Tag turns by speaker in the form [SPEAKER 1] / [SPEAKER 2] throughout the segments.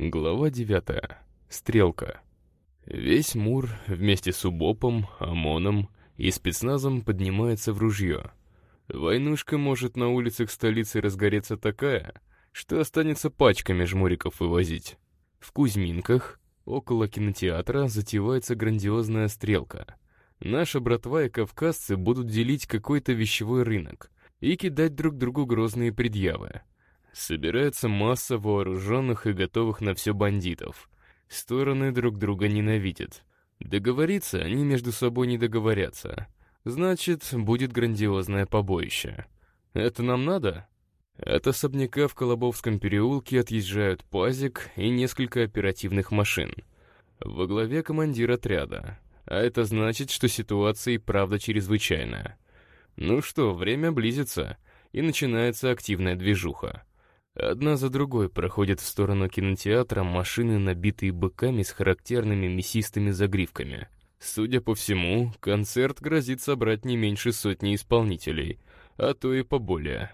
[SPEAKER 1] Глава 9. Стрелка. Весь Мур вместе с УБОПом, ОМОНом и спецназом поднимается в ружье. Войнушка может на улицах столицы разгореться такая, что останется пачками жмуриков вывозить. В Кузьминках, около кинотеатра, затевается грандиозная стрелка. Наша братва и кавказцы будут делить какой-то вещевой рынок и кидать друг другу грозные предъявы. Собирается масса вооруженных и готовых на все бандитов. Стороны друг друга ненавидят. Договориться они между собой не договорятся. Значит, будет грандиозное побоище. Это нам надо? От особняка в Колобовском переулке отъезжают пазик и несколько оперативных машин. Во главе командир отряда. А это значит, что ситуация и правда чрезвычайная. Ну что, время близится, и начинается активная движуха. Одна за другой проходят в сторону кинотеатра машины, набитые быками с характерными мясистыми загривками. Судя по всему, концерт грозит собрать не меньше сотни исполнителей, а то и поболее.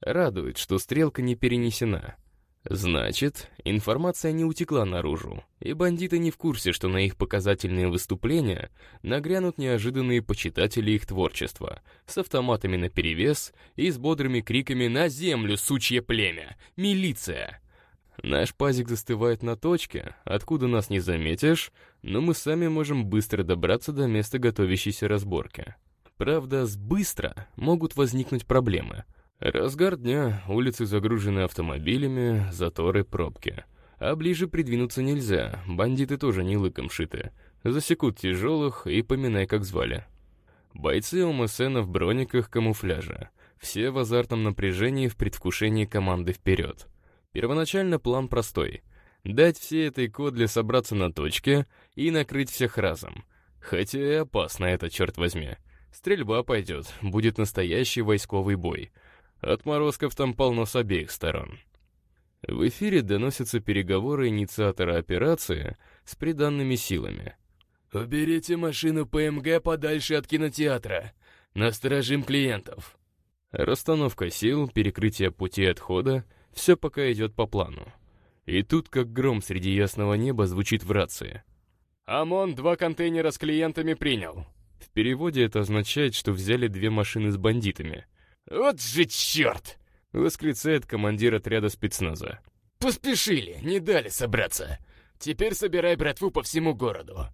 [SPEAKER 1] Радует, что стрелка не перенесена. Значит, информация не утекла наружу, и бандиты не в курсе, что на их показательные выступления нагрянут неожиданные почитатели их творчества, с автоматами наперевес и с бодрыми криками «На землю, сучье племя! Милиция!» Наш пазик застывает на точке, откуда нас не заметишь, но мы сами можем быстро добраться до места готовящейся разборки. Правда, с «быстро» могут возникнуть проблемы — Разгар дня, улицы загружены автомобилями, заторы, пробки. А ближе придвинуться нельзя, бандиты тоже не лыком шиты. Засекут тяжелых и поминай, как звали. Бойцы ОМСН в брониках камуфляжа. Все в азартном напряжении в предвкушении команды вперед. Первоначально план простой. Дать всей этой кодле собраться на точке и накрыть всех разом. Хотя и опасно это, черт возьми. Стрельба пойдет, будет настоящий войсковый бой — Отморозков там полно с обеих сторон. В эфире доносятся переговоры инициатора операции с приданными силами.
[SPEAKER 2] «Уберите машину ПМГ подальше от кинотеатра. Насторожим клиентов».
[SPEAKER 1] Расстановка сил, перекрытие пути отхода — все пока идет по плану. И тут, как гром среди ясного неба, звучит в рации.
[SPEAKER 2] «ОМОН два контейнера с клиентами принял».
[SPEAKER 1] В переводе это означает, что взяли две машины с бандитами —
[SPEAKER 2] «Вот же черт!»
[SPEAKER 1] — восклицает командир отряда спецназа.
[SPEAKER 2] «Поспешили, не дали собраться. Теперь собирай братву по всему городу».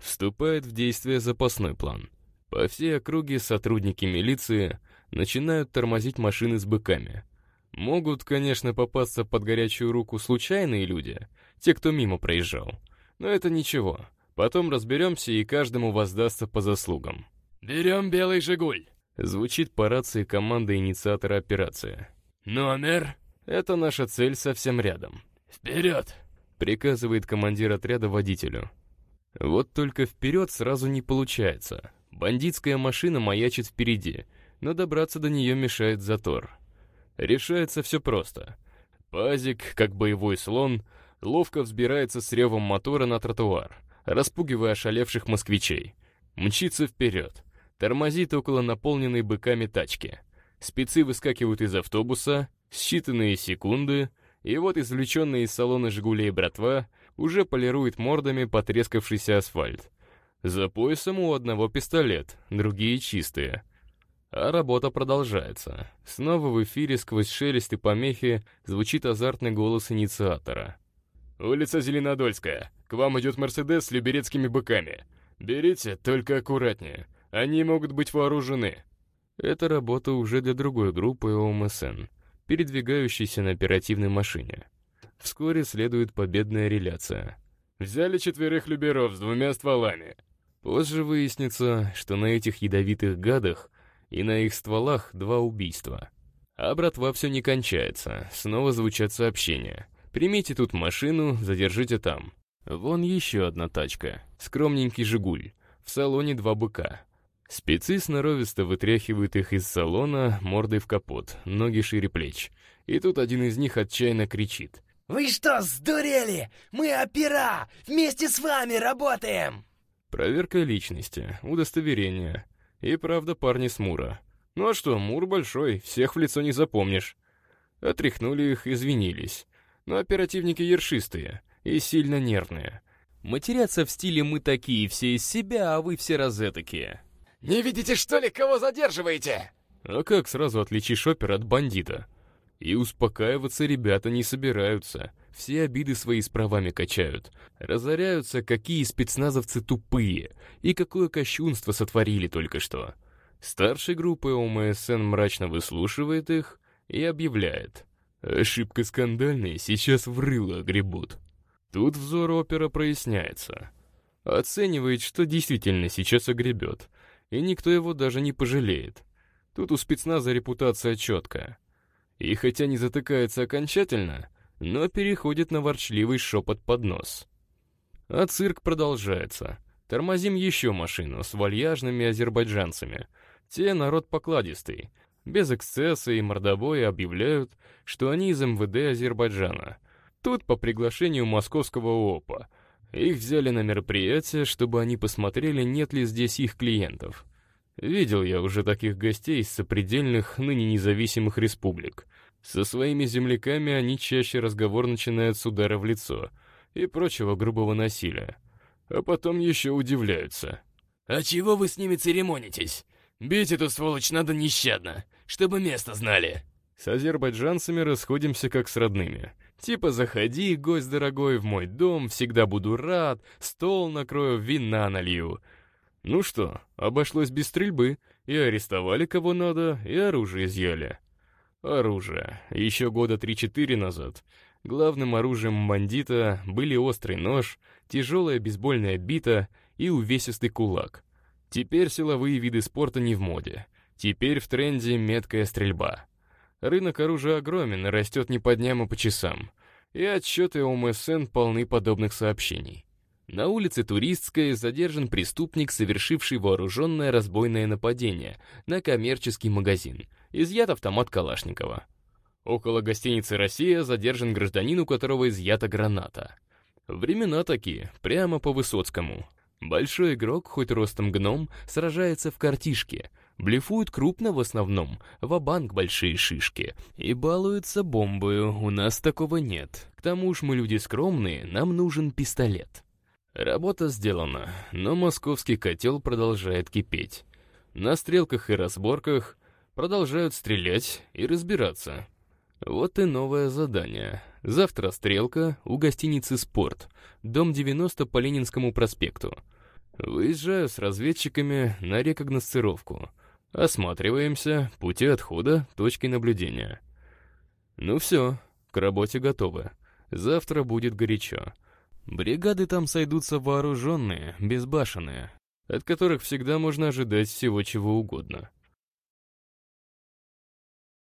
[SPEAKER 1] Вступает в действие запасной план. По всей округе сотрудники милиции начинают тормозить машины с быками. Могут, конечно, попасться под горячую руку случайные люди, те, кто мимо проезжал. Но это ничего. Потом разберемся, и каждому воздастся по заслугам.
[SPEAKER 2] «Берем белый «Жигуль».
[SPEAKER 1] Звучит по рации команда инициатора операции.
[SPEAKER 2] «Номер?»
[SPEAKER 1] «Это наша цель совсем рядом».
[SPEAKER 2] «Вперед!»
[SPEAKER 1] — приказывает командир отряда водителю. Вот только вперед сразу не получается. Бандитская машина маячит впереди, но добраться до нее мешает затор. Решается все просто. Пазик, как боевой слон, ловко взбирается с ревом мотора на тротуар, распугивая ошалевших москвичей. Мчится вперед тормозит около наполненной быками тачки. Спецы выскакивают из автобуса, считанные секунды, и вот извлеченные из салона «Жигулей» братва уже полирует мордами потрескавшийся асфальт. За поясом у одного пистолет, другие чистые. А работа продолжается. Снова в эфире сквозь шелест и помехи звучит азартный голос инициатора.
[SPEAKER 2] «Улица Зеленодольская. К вам идет Мерседес с люберецкими быками. Берите, только аккуратнее. Они могут быть вооружены.
[SPEAKER 1] Это работа уже для другой группы ОМСН, передвигающейся на оперативной машине. Вскоре следует победная реляция.
[SPEAKER 2] Взяли четверых люберов с двумя стволами.
[SPEAKER 1] Позже выяснится, что на этих ядовитых гадах и на их стволах два убийства. А братва все не кончается, снова звучат сообщения. «Примите тут машину, задержите там». Вон еще одна тачка, скромненький «Жигуль». В салоне два быка, Спецы сноровисто вытряхивают их из салона мордой в капот, ноги шире плеч. И тут один из них отчаянно кричит.
[SPEAKER 3] «Вы что, сдурели? Мы опера! Вместе с вами работаем!»
[SPEAKER 1] Проверка личности, удостоверение. И правда парни с Мура. Ну а что, Мур большой, всех в лицо не запомнишь. Отряхнули их, извинились. но оперативники ершистые и сильно нервные. Матерятся в стиле «мы такие все из себя, а вы все розетокие».
[SPEAKER 3] «Не видите, что ли, кого задерживаете?»
[SPEAKER 1] А как сразу отличишь опер от бандита? И успокаиваться ребята не собираются. Все обиды свои с правами качают. Разоряются, какие спецназовцы тупые. И какое кощунство сотворили только что. Старший группы ОМСН мрачно выслушивает их и объявляет. Ошибка скандальная, сейчас в рыло гребут. Тут взор опера проясняется. Оценивает, что действительно сейчас огребет. И никто его даже не пожалеет. Тут у спецназа репутация четкая. И хотя не затыкается окончательно, но переходит на ворчливый шепот под нос. А цирк продолжается. Тормозим еще машину с вальяжными азербайджанцами. Те народ покладистый. Без эксцесса и мордобоя объявляют, что они из МВД Азербайджана. Тут по приглашению московского ОПА. Их взяли на мероприятие, чтобы они посмотрели, нет ли здесь их клиентов. Видел я уже таких гостей из сопредельных, ныне независимых республик. Со своими земляками они чаще разговор начинают с удара в лицо и прочего грубого насилия. А потом еще удивляются.
[SPEAKER 3] «А чего вы с ними церемонитесь? Бить эту сволочь надо нещадно, чтобы место знали».
[SPEAKER 1] С азербайджанцами расходимся как с родными. Типа «заходи, гость дорогой, в мой дом, всегда буду рад, стол накрою, вина налью». Ну что, обошлось без стрельбы, и арестовали кого надо, и оружие изъяли. Оружие. Еще года 3-4 назад главным оружием бандита были острый нож, тяжелая бейсбольная бита и увесистый кулак. Теперь силовые виды спорта не в моде. Теперь в тренде меткая стрельба. Рынок оружия огромен растет не по дням, а по часам. И отчеты ОМСН полны подобных сообщений. На улице Туристской задержан преступник, совершивший вооруженное разбойное нападение на коммерческий магазин. Изъят автомат Калашникова. Около гостиницы «Россия» задержан гражданин, у которого изъята граната. Времена такие, прямо по Высоцкому. Большой игрок, хоть ростом гном, сражается в картишке. Блефует крупно в основном, в банк большие шишки. И балуется бомбою, у нас такого нет. К тому ж мы люди скромные, нам нужен пистолет. Работа сделана, но московский котел продолжает кипеть. На стрелках и разборках продолжают стрелять и разбираться. Вот и новое задание. Завтра стрелка у гостиницы «Спорт», дом 90 по Ленинскому проспекту. Выезжаю с разведчиками на рекогносцировку. Осматриваемся, пути отхода, точки наблюдения. Ну все, к работе готовы. Завтра будет горячо. Бригады там сойдутся вооруженные, безбашенные, от которых всегда можно ожидать всего чего угодно.